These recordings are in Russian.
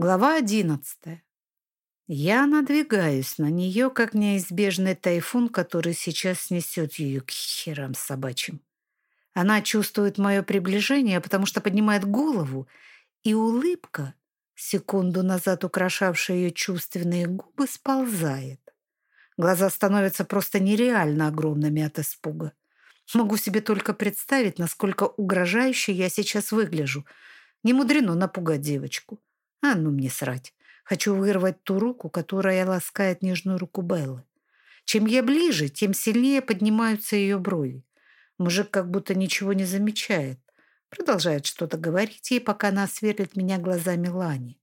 Глава одиннадцатая. Я надвигаюсь на нее, как неизбежный тайфун, который сейчас снесет ее к херам собачьим. Она чувствует мое приближение, потому что поднимает голову, и улыбка, секунду назад украшавшая ее чувственные губы, сползает. Глаза становятся просто нереально огромными от испуга. Могу себе только представить, насколько угрожающе я сейчас выгляжу. Не мудрено напугать девочку. А ну мне срать. Хочу вырвать ту руку, которая ласкает нежную руку Беллы. Чем я ближе, тем сильнее поднимаются ее брови. Мужик как будто ничего не замечает. Продолжает что-то говорить ей, пока она сверлит меня глазами Лани.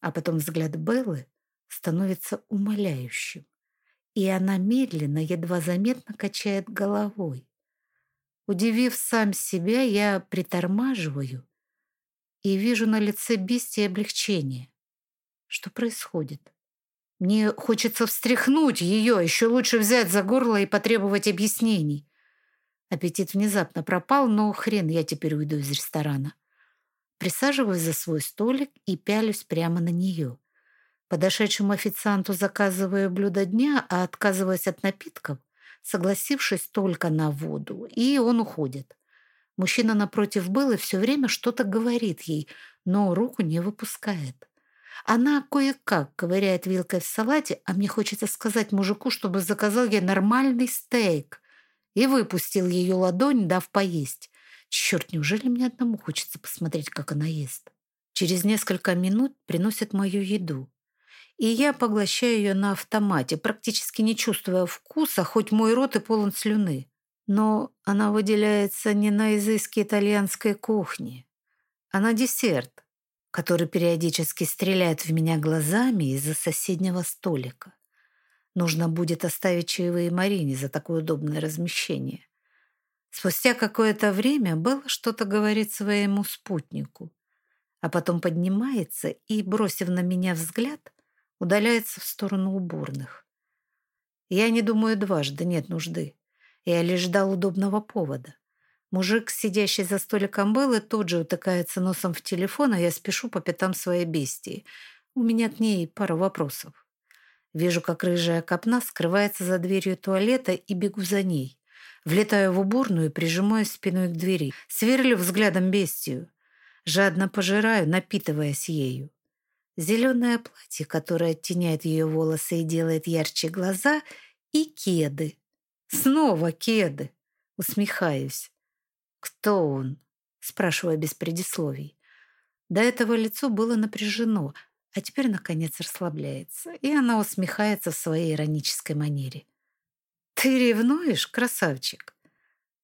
А потом взгляд Беллы становится умоляющим. И она медленно, едва заметно качает головой. Удивив сам себя, я притормаживаю и вижу на лице бестии облегчение. Что происходит? Мне хочется встряхнуть ее, еще лучше взять за горло и потребовать объяснений. Аппетит внезапно пропал, но хрен я теперь уйду из ресторана. Присаживаюсь за свой столик и пялюсь прямо на нее. Подошедшему официанту заказываю блюдо дня, а отказываясь от напитков, согласившись только на воду, и он уходит. Мужчина напротив был и все время что-то говорит ей, но руку не выпускает. Она кое-как ковыряет вилкой в салате, а мне хочется сказать мужику, чтобы заказал ей нормальный стейк и выпустил ее ладонь, дав поесть. Черт, неужели мне одному хочется посмотреть, как она ест? Через несколько минут приносят мою еду. И я поглощаю ее на автомате, практически не чувствуя вкуса, хоть мой рот и полон слюны. Но она выделяется не на изыске итальянской кухни, а на десерт, который периодически стреляет в меня глазами из-за соседнего столика. Нужно будет оставить чаевые Марине за такое удобное размещение. Спустя какое-то время Белла что-то говорит своему спутнику, а потом поднимается и, бросив на меня взгляд, удаляется в сторону уборных. Я не думаю дважды, нет нужды. Я лишь ждал удобного повода. Мужик, сидящий за столиком Беллы, тут же утыкается носом в телефон, а я спешу по пятам своей бестии. У меня к ней пара вопросов. Вижу, как рыжая копна скрывается за дверью туалета и бегу за ней. Влетаю в уборную и прижимаюсь спиной к двери. Сверлю взглядом бестию. Жадно пожираю, напитываясь ею. Зеленое платье, которое оттеняет ее волосы и делает ярче глаза, и кеды. Снова кеды. Усмехаюсь. «Кто он?» — спрашиваю без предисловий. До этого лицо было напряжено, а теперь, наконец, расслабляется, и она усмехается в своей иронической манере. «Ты ревнуешь, красавчик?»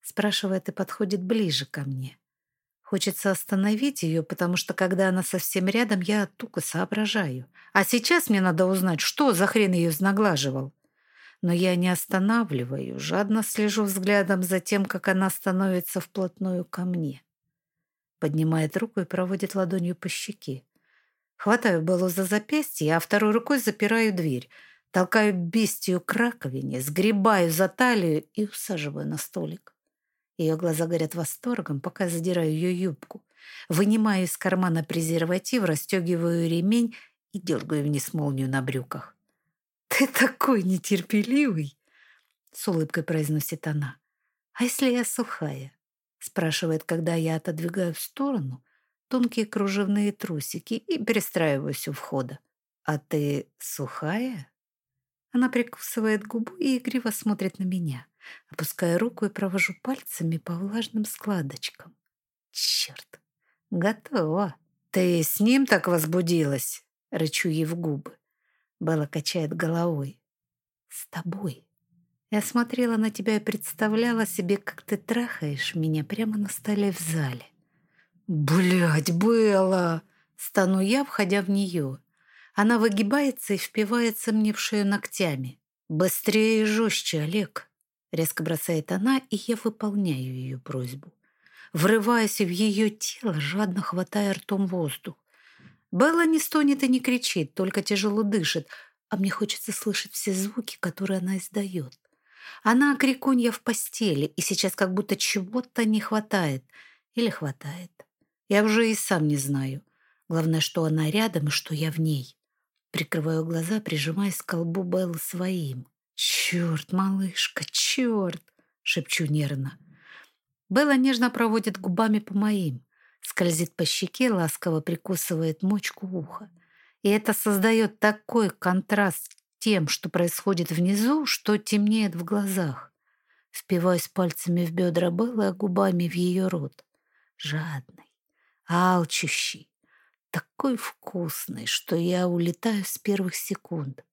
спрашивает и подходит ближе ко мне. Хочется остановить ее, потому что, когда она совсем рядом, я туго соображаю. А сейчас мне надо узнать, что за хрен ее знаглаживал но я не останавливаю, жадно слежу взглядом за тем, как она становится вплотную ко мне. Поднимает руку и проводит ладонью по щеке. Хватаю Беллу за запястье, а второй рукой запираю дверь. Толкаю бестию к раковине, сгребаю за талию и усаживаю на столик. Ее глаза горят восторгом, пока задираю ее юбку. Вынимаю из кармана презерватив, расстегиваю ремень и дергаю вниз молнию на брюках. «Ты такой нетерпеливый!» — с улыбкой произносит она. «А если я сухая?» — спрашивает, когда я отодвигаю в сторону тонкие кружевные трусики и перестраиваюсь у входа. «А ты сухая?» Она прикусывает губу и игриво смотрит на меня, опуская руку и провожу пальцами по влажным складочкам. «Черт! Готово!» «Ты с ним так возбудилась?» — рычу ей в губы. Белла качает головой. «С тобой. Я смотрела на тебя и представляла себе, как ты трахаешь меня прямо на столе в зале». «Блядь, Белла!» Стану я, входя в нее. Она выгибается и впивается мне в шею ногтями. «Быстрее и жестче, Олег!» Резко бросает она, и я выполняю ее просьбу. Врываясь в ее тело, жадно хватая ртом воздух. Белла не стонет и не кричит, только тяжело дышит, а мне хочется слышать все звуки, которые она издает. Она крикунья в постели, и сейчас как будто чего-то не хватает. Или хватает. Я уже и сам не знаю. Главное, что она рядом и что я в ней. Прикрываю глаза, прижимаясь к колбу Беллы своим. «Черт, малышка, черт!» — шепчу нервно. Белла нежно проводит губами по моим, скользит по щеке, ласково прикусывает мочку уха. И это создает такой контраст тем, что происходит внизу, что темнеет в глазах. Впиваюсь пальцами в бедра Беллы, а губами в ее рот. Жадный, алчущий, такой вкусный, что я улетаю с первых секунд.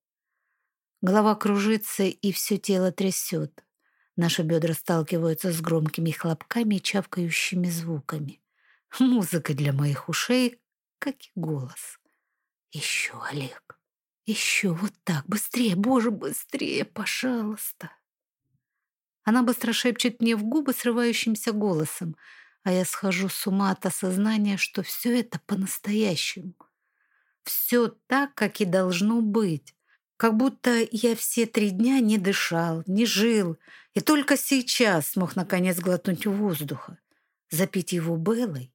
Голова кружится, и все тело трясет. Наши бедра сталкиваются с громкими хлопками и чавкающими звуками. Музыка для моих ушей, как и голос. Еще, Олег, еще вот так, быстрее, боже, быстрее, пожалуйста. Она быстро шепчет мне в губы срывающимся голосом, а я схожу с ума от осознания, что все это по-настоящему. Все так, как и должно быть. Как будто я все три дня не дышал, не жил, и только сейчас смог наконец глотнуть воздуха, запить его белой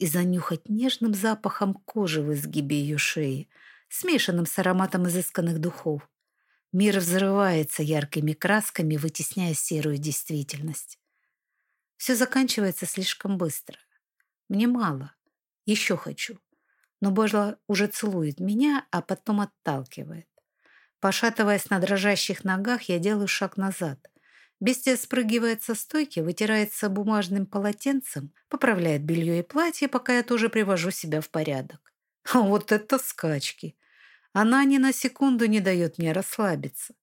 и занюхать нежным запахом кожи в изгибе ее шеи, смешанным с ароматом изысканных духов. Мир взрывается яркими красками, вытесняя серую действительность. Все заканчивается слишком быстро. Мне мало. Еще хочу. Но Божла уже целует меня, а потом отталкивает. Пошатываясь на дрожащих ногах, я делаю шаг назад. Бестия спрыгивает со стойки, вытирается бумажным полотенцем, поправляет белье и платье, пока я тоже привожу себя в порядок. А вот это скачки! Она ни на секунду не дает мне расслабиться.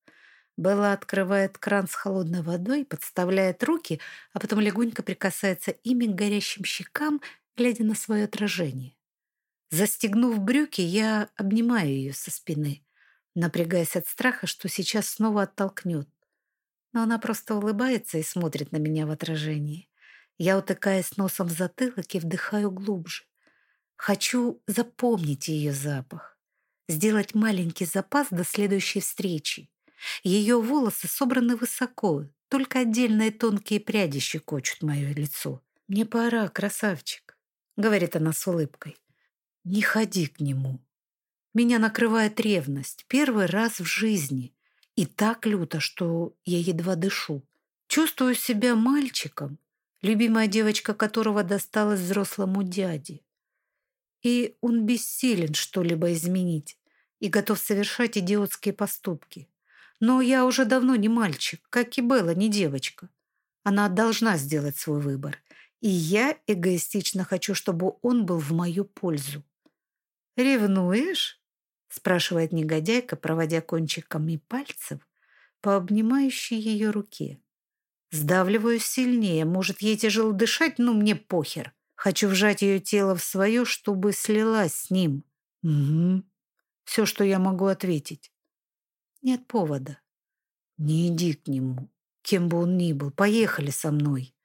Белла открывает кран с холодной водой, подставляет руки, а потом легонько прикасается ими к горящим щекам, глядя на свое отражение. Застегнув брюки, я обнимаю ее со спины напрягаясь от страха, что сейчас снова оттолкнет. Но она просто улыбается и смотрит на меня в отражении. Я утыкаюсь носом в затылок и вдыхаю глубже. Хочу запомнить ее запах, сделать маленький запас до следующей встречи. Ее волосы собраны высоко, только отдельные тонкие пряди щекочут мое лицо. «Мне пора, красавчик», — говорит она с улыбкой. «Не ходи к нему». Меня накрывает ревность. Первый раз в жизни. И так люто, что я едва дышу. Чувствую себя мальчиком, любимая девочка которого досталась взрослому дяде. И он бессилен что-либо изменить и готов совершать идиотские поступки. Но я уже давно не мальчик, как и Белла, не девочка. Она должна сделать свой выбор. И я эгоистично хочу, чтобы он был в мою пользу. «Ревнуешь?» Спрашивает негодяйка, проводя кончиками пальцев по обнимающей ее руке. Сдавливаю сильнее. Может, ей тяжело дышать, но мне похер. Хочу вжать ее тело в свое, чтобы слилась с ним. Угу. Все, что я могу ответить. Нет повода. Не иди к нему, кем бы он ни был. Поехали со мной.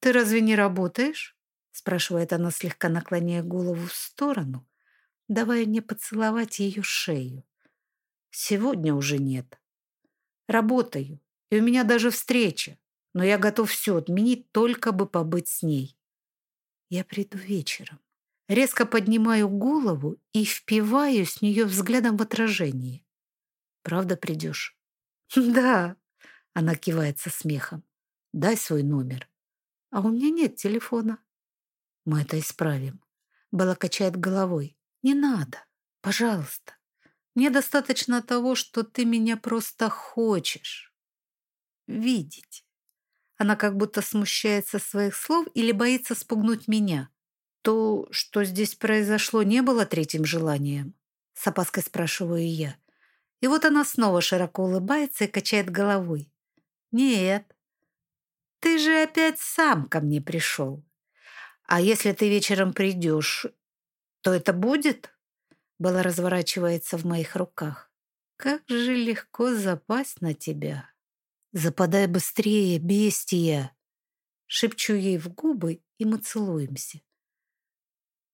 Ты разве не работаешь? Спрашивает она, слегка наклоняя голову в сторону, давая мне поцеловать ее шею. Сегодня уже нет. Работаю, и у меня даже встреча, но я готов все отменить, только бы побыть с ней. Я приду вечером. Резко поднимаю голову и впиваю с нее взглядом в отражение. Правда придешь? Да, она кивает со смехом. Дай свой номер. А у меня нет телефона. Мы это исправим. Белла качает головой. Не надо, пожалуйста. Мне достаточно того, что ты меня просто хочешь видеть. Она как будто смущается своих слов или боится спугнуть меня. То, что здесь произошло, не было третьим желанием? С опаской спрашиваю я. И вот она снова широко улыбается и качает головой. Нет, ты же опять сам ко мне пришел. А если ты вечером придешь то это будет?» Была разворачивается в моих руках. «Как же легко запасть на тебя!» «Западай быстрее, бестия!» Шепчу ей в губы, и мы целуемся.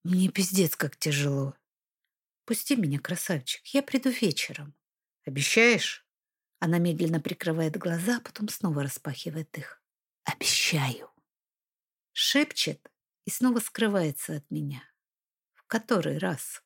«Мне пиздец как тяжело. Пусти меня, красавчик, я приду вечером. Обещаешь?» Она медленно прикрывает глаза, а потом снова распахивает их. «Обещаю!» Шепчет и снова скрывается от меня который раз.